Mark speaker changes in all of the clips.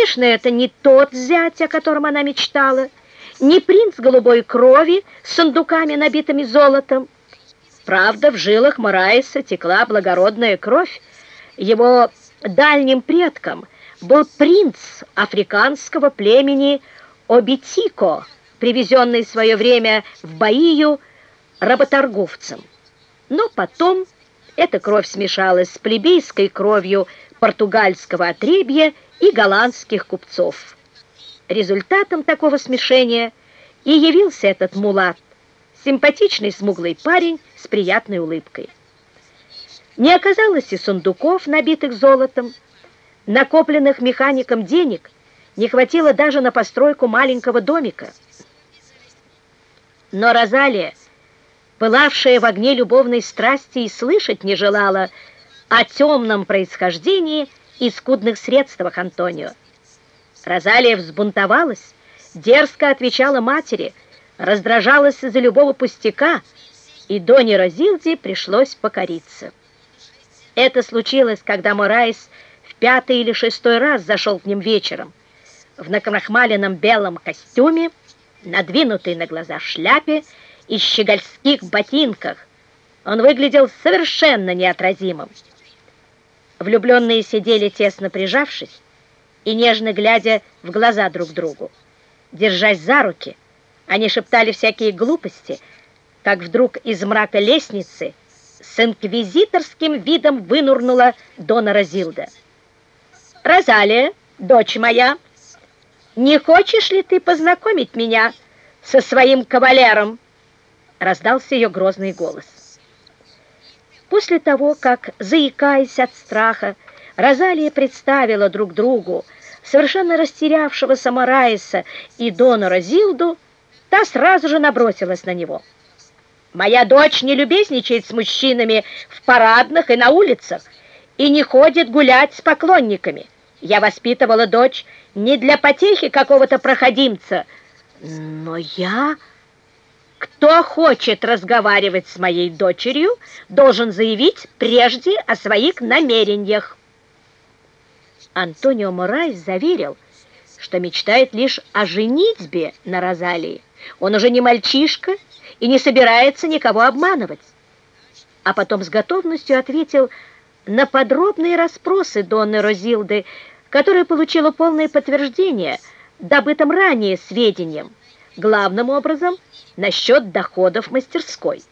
Speaker 1: Конечно, это не тот зять, о котором она мечтала, не принц голубой крови с сундуками, набитыми золотом. Правда, в жилах Мораиса текла благородная кровь. Его дальним предком был принц африканского племени Обитико, привезенный в свое время в Баию работорговцем. Но потом эта кровь смешалась с плебейской кровью португальского отребья и голландских купцов. Результатом такого смешения и явился этот мулат, симпатичный смуглый парень с приятной улыбкой. Не оказалось и сундуков, набитых золотом, накопленных механиком денег не хватило даже на постройку маленького домика. Но Розалия, пылавшая в огне любовной страсти, и слышать не желала о темном происхождении и скудных средствах Антонио. Розалия взбунтовалась, дерзко отвечала матери, раздражалась из-за любого пустяка, и Доне Розилде пришлось покориться. Это случилось, когда Морайс в пятый или шестой раз зашел к ним вечером в накрахмаленном белом костюме, надвинутой на глаза шляпе и щегольских ботинках. Он выглядел совершенно неотразимым. Влюбленные сидели тесно прижавшись и нежно глядя в глаза друг другу. Держась за руки, они шептали всякие глупости, как вдруг из мрака лестницы с инквизиторским видом вынурнула Дона Розилда. «Розалия, дочь моя, не хочешь ли ты познакомить меня со своим кавалером?» раздался ее грозный голос. После того, как, заикаясь от страха, Розалия представила друг другу совершенно растерявшегося Морайса и Дона Розилду, та сразу же набросилась на него. «Моя дочь не любезничает с мужчинами в парадных и на улицах и не ходит гулять с поклонниками. Я воспитывала дочь не для потехи какого-то проходимца, но я...» Кто хочет разговаривать с моей дочерью, должен заявить прежде о своих намерениях. Антонио Морайс заверил, что мечтает лишь о женитьбе на Розалии. Он уже не мальчишка и не собирается никого обманывать. А потом с готовностью ответил на подробные расспросы Донны Розилды, которая получила полное подтверждение добытым ранее сведениям, главным образом – насчет доходов мастерской.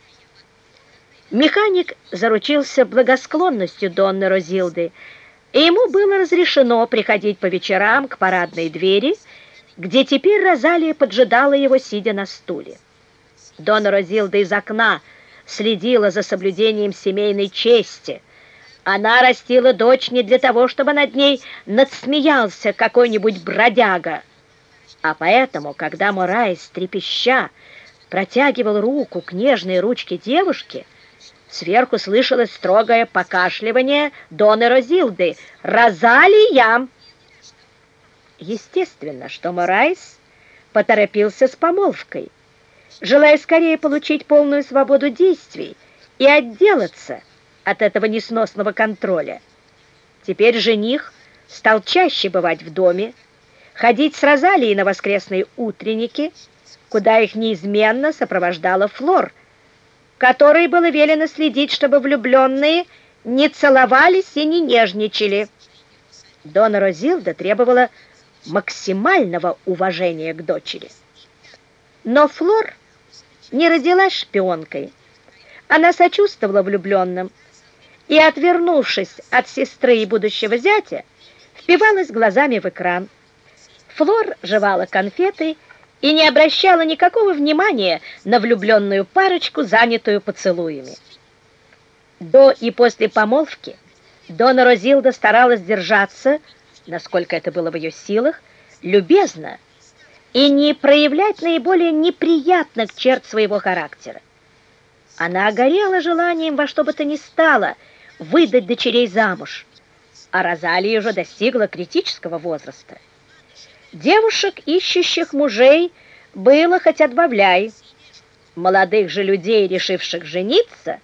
Speaker 1: Механик заручился благосклонностью Донны Розилды, и ему было разрешено приходить по вечерам к парадной двери, где теперь Розалия поджидала его, сидя на стуле. Донна Розилда из окна следила за соблюдением семейной чести. Она растила дочь не для того, чтобы над ней надсмеялся какой-нибудь бродяга, а поэтому, когда Морайс, трепеща, протягивал руку к нежной ручке девушки, сверху слышалось строгое покашливание Доны Розилды. «Розалия!» Естественно, что Морайс поторопился с помолвкой, желая скорее получить полную свободу действий и отделаться от этого несносного контроля. Теперь жених стал чаще бывать в доме, ходить с Розалией на воскресные утренники, куда их неизменно сопровождала Флор, которой было велено следить, чтобы влюбленные не целовались и не нежничали. Дона Розилда требовала максимального уважения к дочери. Но Флор не родилась шпионкой. Она сочувствовала влюбленным и, отвернувшись от сестры и будущего зятя, впивалась глазами в экран. Флор жевала конфеты и не обращала никакого внимания на влюбленную парочку, занятую поцелуями. До и после помолвки Дона Розилда старалась держаться, насколько это было в ее силах, любезно и не проявлять наиболее неприятных черт своего характера. Она горела желанием во что бы то ни стало выдать дочерей замуж, а Розалия уже достигла критического возраста. Девушек, ищущих мужей, было хоть отбавляй. Молодых же людей, решивших жениться,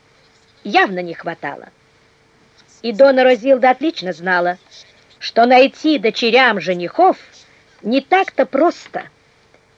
Speaker 1: явно не хватало. И Дона Розилда отлично знала, что найти дочерям женихов не так-то просто –